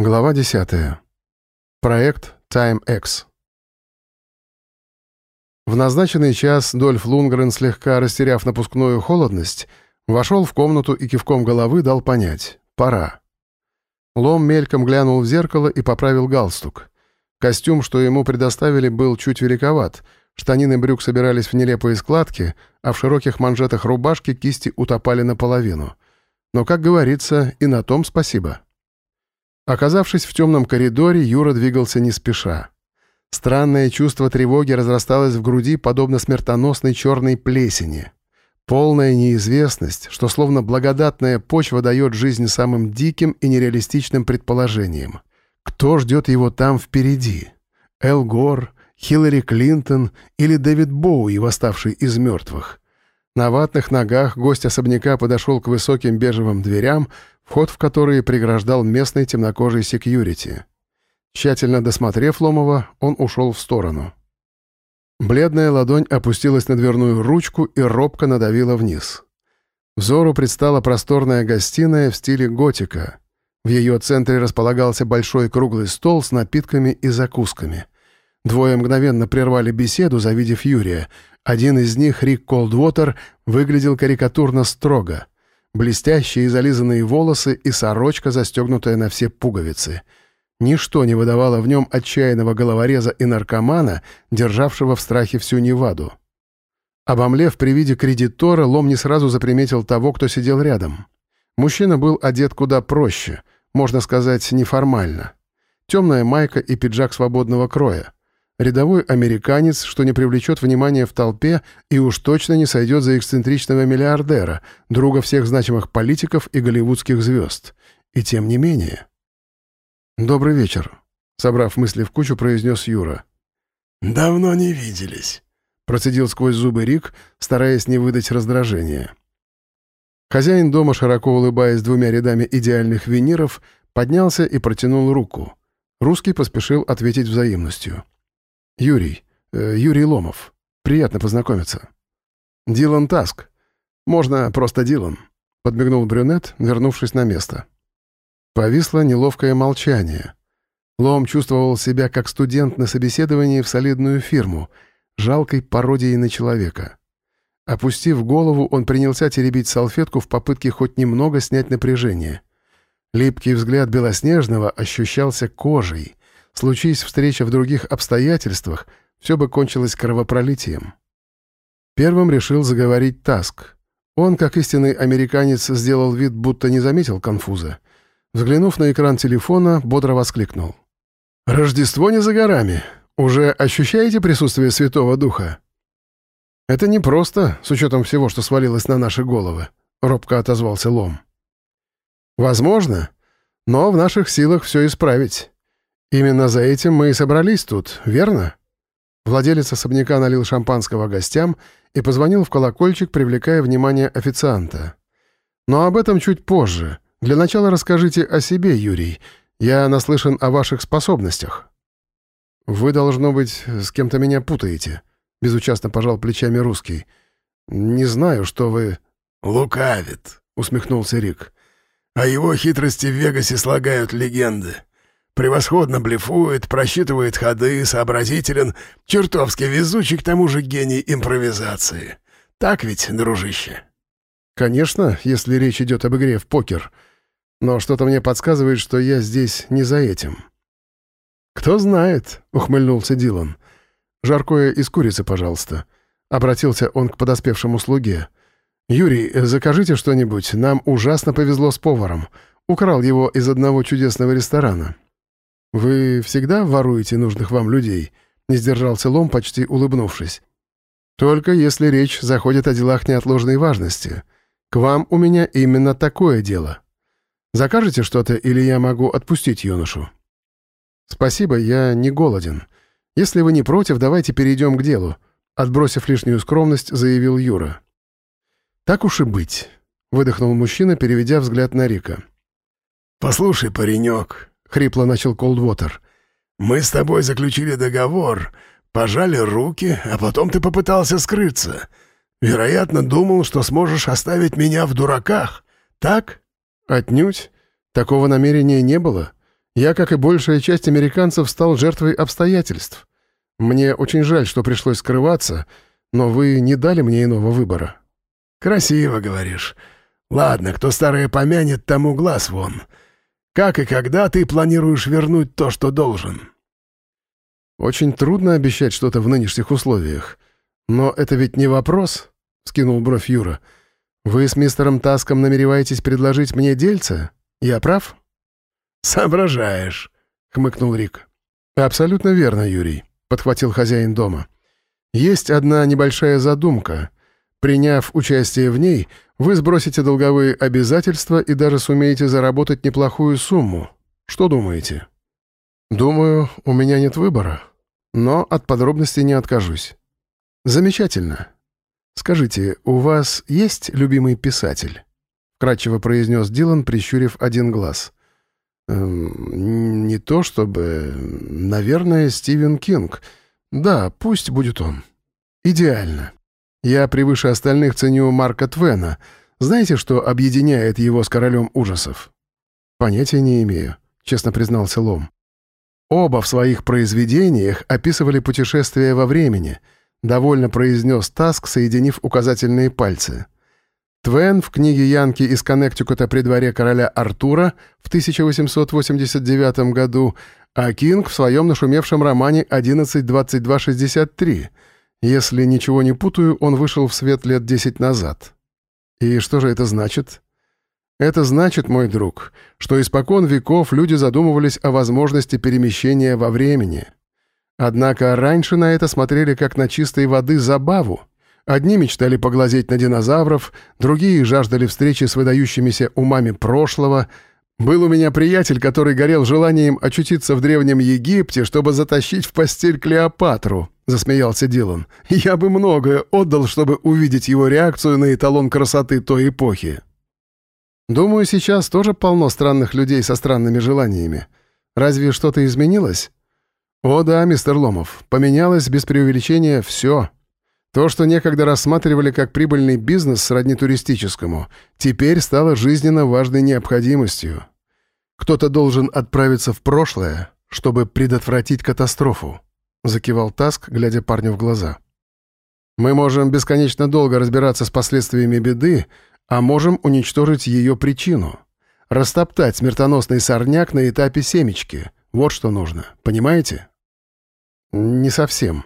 Глава 10. Проект Time X. В назначенный час Дольф Лунгрен, слегка растеряв напускную холодность, вошел в комнату и кивком головы дал понять — пора. Лом мельком глянул в зеркало и поправил галстук. Костюм, что ему предоставили, был чуть великоват, штанины брюк собирались в нелепые складки, а в широких манжетах рубашки кисти утопали наполовину. Но, как говорится, и на том спасибо. Оказавшись в темном коридоре, Юра двигался не спеша. Странное чувство тревоги разрасталось в груди, подобно смертоносной черной плесени. Полная неизвестность, что словно благодатная почва дает жизнь самым диким и нереалистичным предположениям. Кто ждет его там впереди? Эл Гор, Хиллари Клинтон или Дэвид Боуи, восставший из мертвых? На ватных ногах гость особняка подошел к высоким бежевым дверям, вход в которые преграждал местный темнокожий секьюрити. Тщательно досмотрев Ломова, он ушел в сторону. Бледная ладонь опустилась на дверную ручку и робко надавила вниз. Взору предстала просторная гостиная в стиле готика. В ее центре располагался большой круглый стол с напитками и закусками. Двое мгновенно прервали беседу, завидев Юрия, один из них, Рик Колдвотер, выглядел карикатурно строго. Блестящие зализанные волосы и сорочка, застегнутая на все пуговицы. Ничто не выдавало в нем отчаянного головореза и наркомана, державшего в страхе всю Неваду. Обомлев при виде кредитора, Лом не сразу заприметил того, кто сидел рядом. Мужчина был одет куда проще, можно сказать, неформально. Темная майка и пиджак свободного кроя. Рядовой американец, что не привлечет внимания в толпе и уж точно не сойдет за эксцентричного миллиардера, друга всех значимых политиков и голливудских звезд. И тем не менее. «Добрый вечер», — собрав мысли в кучу, произнес Юра. «Давно не виделись», — процедил сквозь зубы Рик, стараясь не выдать раздражения. Хозяин дома, широко улыбаясь двумя рядами идеальных виниров, поднялся и протянул руку. Русский поспешил ответить взаимностью. Юрий. Э, Юрий Ломов. Приятно познакомиться. Дилан Таск. Можно просто Дилан. Подмигнул брюнет, вернувшись на место. Повисло неловкое молчание. Лом чувствовал себя как студент на собеседовании в солидную фирму, жалкой пародией на человека. Опустив голову, он принялся теребить салфетку в попытке хоть немного снять напряжение. Липкий взгляд Белоснежного ощущался кожей. Случись встреча в других обстоятельствах, все бы кончилось кровопролитием. Первым решил заговорить Таск. Он, как истинный американец, сделал вид, будто не заметил конфуза. Взглянув на экран телефона, бодро воскликнул. «Рождество не за горами. Уже ощущаете присутствие Святого Духа?» «Это непросто, с учетом всего, что свалилось на наши головы», — робко отозвался Лом. «Возможно, но в наших силах все исправить. «Именно за этим мы и собрались тут, верно?» Владелец особняка налил шампанского гостям и позвонил в колокольчик, привлекая внимание официанта. «Но об этом чуть позже. Для начала расскажите о себе, Юрий. Я наслышан о ваших способностях». «Вы, должно быть, с кем-то меня путаете», — безучастно пожал плечами русский. «Не знаю, что вы...» «Лукавит», — усмехнулся Рик. «О его хитрости в Вегасе слагают легенды. Превосходно блефует, просчитывает ходы, сообразителен, чертовски везучий, к тому же гений импровизации. Так ведь, дружище?» «Конечно, если речь идет об игре в покер. Но что-то мне подсказывает, что я здесь не за этим». «Кто знает», — ухмыльнулся Дилан. «Жаркое из курицы, пожалуйста». Обратился он к подоспевшему слуге. «Юрий, закажите что-нибудь. Нам ужасно повезло с поваром. Украл его из одного чудесного ресторана. «Вы всегда воруете нужных вам людей?» — не сдержался Лом, почти улыбнувшись. «Только если речь заходит о делах неотложной важности. К вам у меня именно такое дело. Закажете что-то, или я могу отпустить юношу?» «Спасибо, я не голоден. Если вы не против, давайте перейдем к делу», — отбросив лишнюю скромность, заявил Юра. «Так уж и быть», — выдохнул мужчина, переведя взгляд на Рика. «Послушай, паренек, — хрипло начал Колдвотер. «Мы с тобой заключили договор, пожали руки, а потом ты попытался скрыться. Вероятно, думал, что сможешь оставить меня в дураках. Так?» «Отнюдь. Такого намерения не было. Я, как и большая часть американцев, стал жертвой обстоятельств. Мне очень жаль, что пришлось скрываться, но вы не дали мне иного выбора». «Красиво, говоришь. Ладно, кто старое помянет, тому глаз вон. Как и когда ты планируешь вернуть то, что должен?» «Очень трудно обещать что-то в нынешних условиях. Но это ведь не вопрос», — скинул бровь Юра. «Вы с мистером Таском намереваетесь предложить мне дельце? Я прав?» «Соображаешь», — хмыкнул Рик. «Абсолютно верно, Юрий», — подхватил хозяин дома. «Есть одна небольшая задумка. Приняв участие в ней, вы сбросите долговые обязательства и даже сумеете заработать неплохую сумму. Что думаете?» «Думаю, у меня нет выбора, но от подробностей не откажусь». «Замечательно. Скажите, у вас есть любимый писатель?» — вкратчиво произнес Дилан, прищурив один глаз. Эм, «Не то чтобы... Наверное, Стивен Кинг. Да, пусть будет он. Идеально. Я превыше остальных ценю Марка Твена. Знаете, что объединяет его с королем ужасов?» «Понятия не имею», — честно признался Лом. Оба в своих произведениях описывали путешествия во времени, довольно произнес Таск, соединив указательные пальцы. Твен в книге Янки из Коннектикута при дворе короля Артура в 1889 году, а Кинг в своем нашумевшем романе «11.22.63». Если ничего не путаю, он вышел в свет лет 10 назад. И что же это значит? Это значит, мой друг, что испокон веков люди задумывались о возможности перемещения во времени. Однако раньше на это смотрели как на чистой воды забаву. Одни мечтали поглазеть на динозавров, другие жаждали встречи с выдающимися умами прошлого. Был у меня приятель, который горел желанием очутиться в Древнем Египте, чтобы затащить в постель Клеопатру, — засмеялся Дилан. «Я бы многое отдал, чтобы увидеть его реакцию на эталон красоты той эпохи». Думаю, сейчас тоже полно странных людей со странными желаниями. Разве что-то изменилось? О да, мистер Ломов, поменялось без преувеличения все. То, что некогда рассматривали как прибыльный бизнес сродни туристическому, теперь стало жизненно важной необходимостью. Кто-то должен отправиться в прошлое, чтобы предотвратить катастрофу, закивал Таск, глядя парню в глаза. Мы можем бесконечно долго разбираться с последствиями беды, а можем уничтожить ее причину. Растоптать смертоносный сорняк на этапе семечки. Вот что нужно. Понимаете? Не совсем.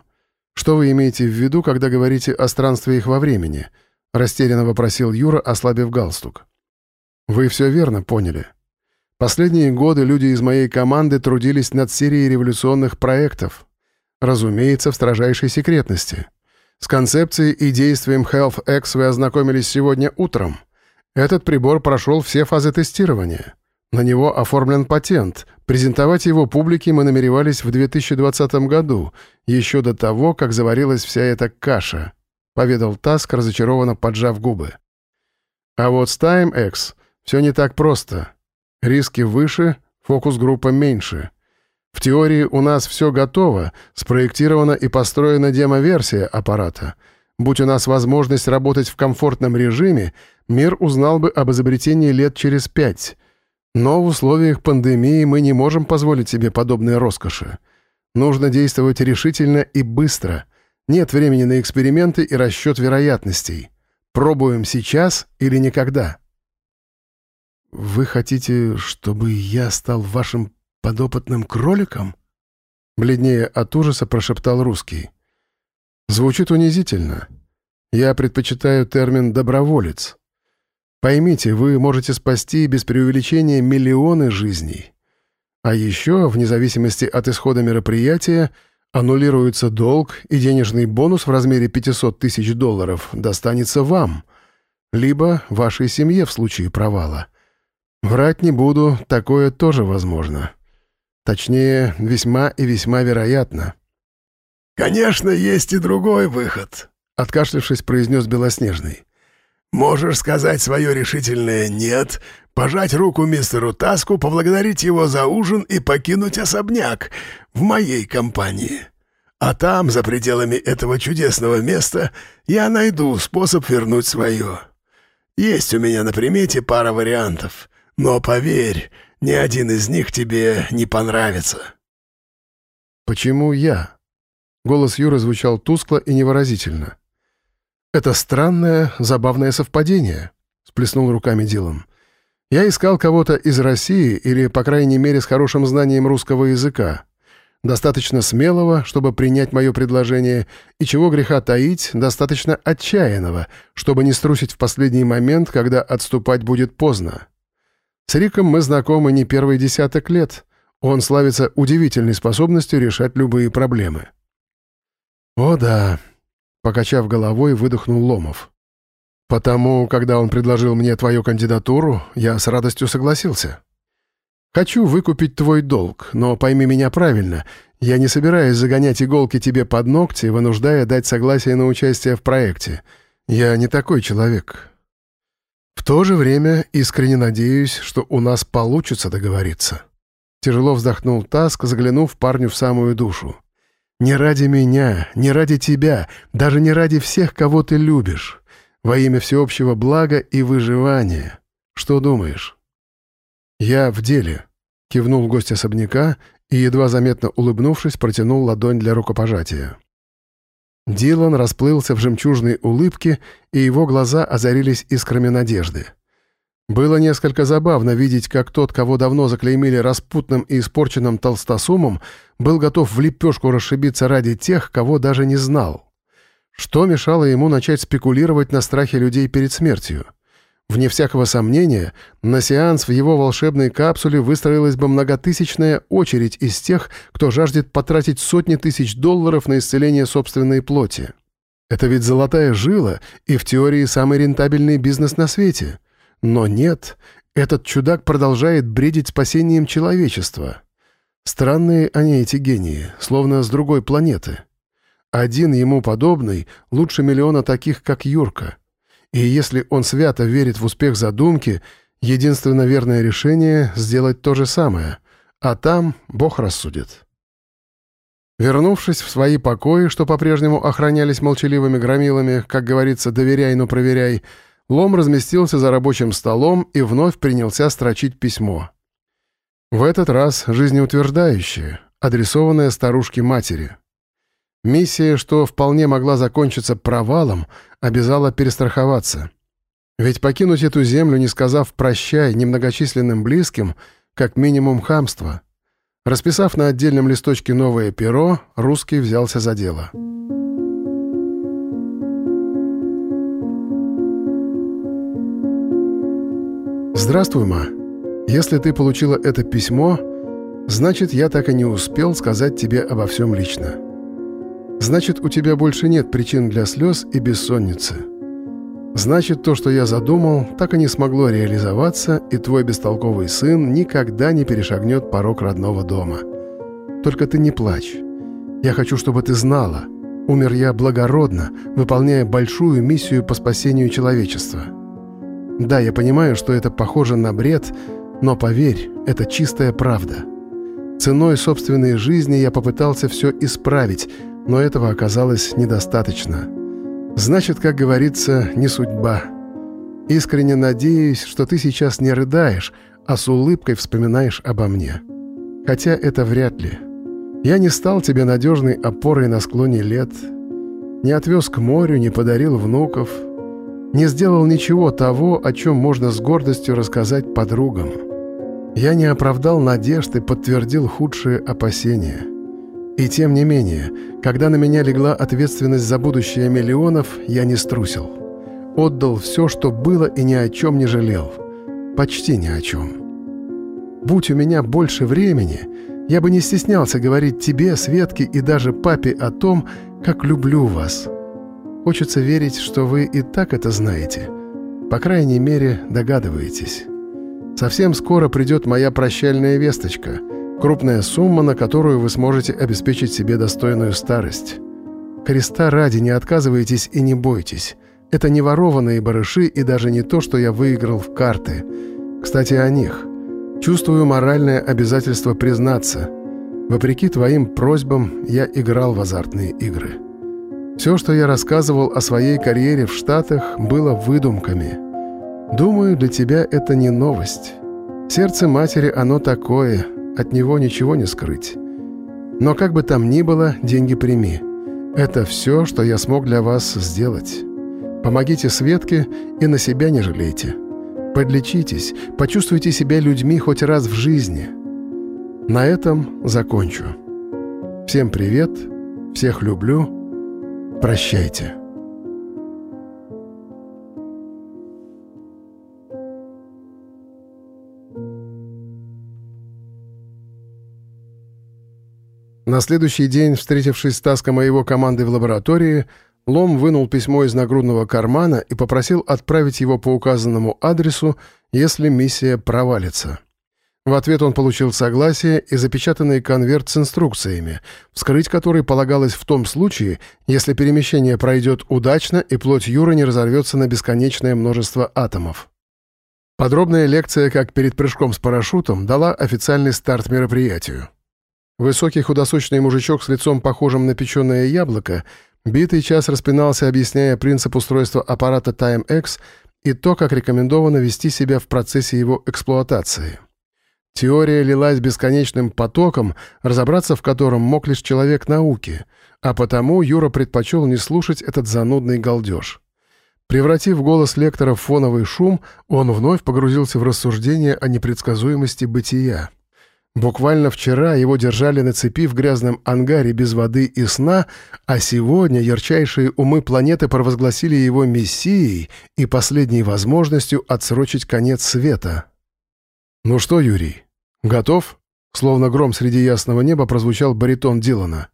Что вы имеете в виду, когда говорите о странствиях во времени? Растерянно вопросил Юра, ослабив галстук. Вы все верно поняли. Последние годы люди из моей команды трудились над серией революционных проектов. Разумеется, в строжайшей секретности. С концепцией и действием HealthX вы ознакомились сегодня утром. Этот прибор прошел все фазы тестирования. На него оформлен патент. Презентовать его публике мы намеревались в 2020 году, еще до того, как заварилась вся эта каша», — поведал Таск, разочарованно поджав губы. «А вот с TimeX все не так просто. Риски выше, фокус-группа меньше». В теории у нас все готово, спроектирована и построена демо-версия аппарата. Будь у нас возможность работать в комфортном режиме, мир узнал бы об изобретении лет через пять. Но в условиях пандемии мы не можем позволить себе подобные роскоши. Нужно действовать решительно и быстро. Нет времени на эксперименты и расчет вероятностей. Пробуем сейчас или никогда. «Вы хотите, чтобы я стал вашим подопытным кроликом?» Бледнее от ужаса прошептал русский. «Звучит унизительно. Я предпочитаю термин «доброволец». Поймите, вы можете спасти без преувеличения миллионы жизней. А еще, вне зависимости от исхода мероприятия, аннулируется долг, и денежный бонус в размере 500 тысяч долларов достанется вам, либо вашей семье в случае провала. Врать не буду, такое тоже возможно. Точнее, весьма и весьма вероятно. «Конечно, есть и другой выход», — откашлившись, произнес Белоснежный. «Можешь сказать свое решительное «нет», пожать руку мистеру Таску, поблагодарить его за ужин и покинуть особняк в моей компании. А там, за пределами этого чудесного места, я найду способ вернуть свое. Есть у меня на примете пара вариантов, но поверь, Ни один из них тебе не понравится». «Почему я?» Голос Юры звучал тускло и невыразительно. «Это странное, забавное совпадение», — сплеснул руками Дилан. «Я искал кого-то из России или, по крайней мере, с хорошим знанием русского языка. Достаточно смелого, чтобы принять мое предложение, и чего греха таить, достаточно отчаянного, чтобы не струсить в последний момент, когда отступать будет поздно. С Риком мы знакомы не первый десяток лет. Он славится удивительной способностью решать любые проблемы». «О да», — покачав головой, выдохнул Ломов. «Потому, когда он предложил мне твою кандидатуру, я с радостью согласился. Хочу выкупить твой долг, но пойми меня правильно, я не собираюсь загонять иголки тебе под ногти, вынуждая дать согласие на участие в проекте. Я не такой человек. В то же время искренне надеюсь, что у нас получится договориться». Тяжело вздохнул Таск, заглянув парню в самую душу. Не ради меня, не ради тебя, даже не ради всех, кого ты любишь. Во имя всеобщего блага и выживания. Что думаешь?» «Я в деле», — кивнул гость особняка и, едва заметно улыбнувшись, протянул ладонь для рукопожатия. Дилан расплылся в жемчужной улыбке, и его глаза озарились искрами надежды. Было несколько забавно видеть, как тот, кого давно заклеймили распутным и испорченным толстосумом, был готов в лепешку расшибиться ради тех, кого даже не знал. Что мешало ему начать спекулировать на страхе людей перед смертью? Вне всякого сомнения, на сеанс в его волшебной капсуле выстроилась бы многотысячная очередь из тех, кто жаждет потратить сотни тысяч долларов на исцеление собственной плоти. Это ведь золотая жила и в теории самый рентабельный бизнес на свете — но нет, этот чудак продолжает бредить спасением человечества. Странные они, эти гении, словно с другой планеты. Один ему подобный лучше миллиона таких, как Юрка. И если он свято верит в успех задумки, единственно верное решение — сделать то же самое. А там Бог рассудит. Вернувшись в свои покои, что по-прежнему охранялись молчаливыми громилами, как говорится, «доверяй, но проверяй», Лом разместился за рабочим столом и вновь принялся строчить письмо. В этот раз жизнеутверждающее, адресованное старушке-матери. Миссия, что вполне могла закончиться провалом, обязала перестраховаться. Ведь покинуть эту землю, не сказав «прощай» немногочисленным близким, как минимум хамство. Расписав на отдельном листочке новое перо, русский взялся за дело. «Здравствуй, ма. Если ты получила это письмо, значит, я так и не успел сказать тебе обо всем лично. Значит, у тебя больше нет причин для слез и бессонницы. Значит, то, что я задумал, так и не смогло реализоваться, и твой бестолковый сын никогда не перешагнет порог родного дома. Только ты не плачь. Я хочу, чтобы ты знала. Умер я благородно, выполняя большую миссию по спасению человечества». Да, я понимаю, что это похоже на бред, но поверь, это чистая правда. Ценой собственной жизни я попытался все исправить, но этого оказалось недостаточно. Значит, как говорится, не судьба. Искренне надеюсь, что ты сейчас не рыдаешь, а с улыбкой вспоминаешь обо мне. Хотя это вряд ли. Я не стал тебе надежной опорой на склоне лет, не отвез к морю, не подарил внуков — не сделал ничего того, о чем можно с гордостью рассказать подругам. Я не оправдал надежд и подтвердил худшие опасения. И тем не менее, когда на меня легла ответственность за будущее миллионов, я не струсил. Отдал все, что было, и ни о чем не жалел. Почти ни о чем. Будь у меня больше времени, я бы не стеснялся говорить тебе, Светке и даже папе о том, как люблю вас». Хочется верить, что вы и так это знаете. По крайней мере, догадываетесь. Совсем скоро придет моя прощальная весточка. Крупная сумма, на которую вы сможете обеспечить себе достойную старость. Креста ради не отказывайтесь и не бойтесь. Это не ворованные барыши и даже не то, что я выиграл в карты. Кстати, о них. Чувствую моральное обязательство признаться. Вопреки твоим просьбам, я играл в азартные игры. Все, что я рассказывал о своей карьере в Штатах, было выдумками. Думаю, для тебя это не новость. Сердце матери оно такое, от него ничего не скрыть. Но как бы там ни было, деньги прими. Это все, что я смог для вас сделать. Помогите Светке и на себя не жалейте. Подлечитесь, почувствуйте себя людьми хоть раз в жизни. На этом закончу. Всем привет, всех люблю, прощайте. На следующий день, встретившись с Таском и его командой в лаборатории, Лом вынул письмо из нагрудного кармана и попросил отправить его по указанному адресу, если миссия провалится. В ответ он получил согласие и запечатанный конверт с инструкциями, вскрыть который полагалось в том случае, если перемещение пройдет удачно и плоть Юры не разорвется на бесконечное множество атомов. Подробная лекция, как перед прыжком с парашютом, дала официальный старт мероприятию. Высокий худосочный мужичок с лицом похожим на печеное яблоко битый час распинался, объясняя принцип устройства аппарата Time-X и то, как рекомендовано вести себя в процессе его эксплуатации. Теория лилась бесконечным потоком, разобраться в котором мог лишь человек науки, а потому Юра предпочел не слушать этот занудный галдеж. Превратив голос лектора в фоновый шум, он вновь погрузился в рассуждение о непредсказуемости бытия. Буквально вчера его держали на цепи в грязном ангаре без воды и сна, а сегодня ярчайшие умы планеты провозгласили его мессией и последней возможностью отсрочить конец света. «Ну что, Юрий, готов?» Словно гром среди ясного неба прозвучал баритон Дилана.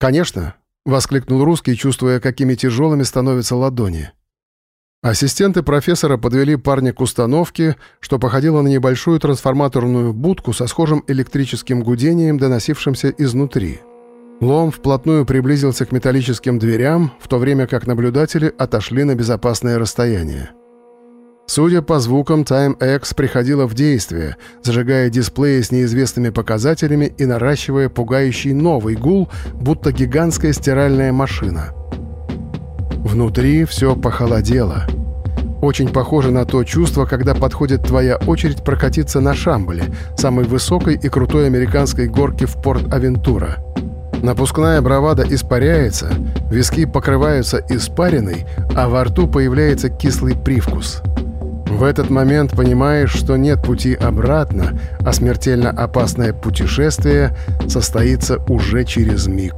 «Конечно!» — воскликнул русский, чувствуя, какими тяжелыми становятся ладони. Ассистенты профессора подвели парня к установке, что походило на небольшую трансформаторную будку со схожим электрическим гудением, доносившимся изнутри. Лом вплотную приблизился к металлическим дверям, в то время как наблюдатели отошли на безопасное расстояние. Судя по звукам, Time X приходила в действие, зажигая дисплеи с неизвестными показателями и наращивая пугающий новый гул, будто гигантская стиральная машина — Внутри все похолодело. Очень похоже на то чувство, когда подходит твоя очередь прокатиться на Шамбале, самой высокой и крутой американской горке в Порт-Авентура. Напускная бравада испаряется, виски покрываются испариной, а во рту появляется кислый привкус. В этот момент понимаешь, что нет пути обратно, а смертельно опасное путешествие состоится уже через миг.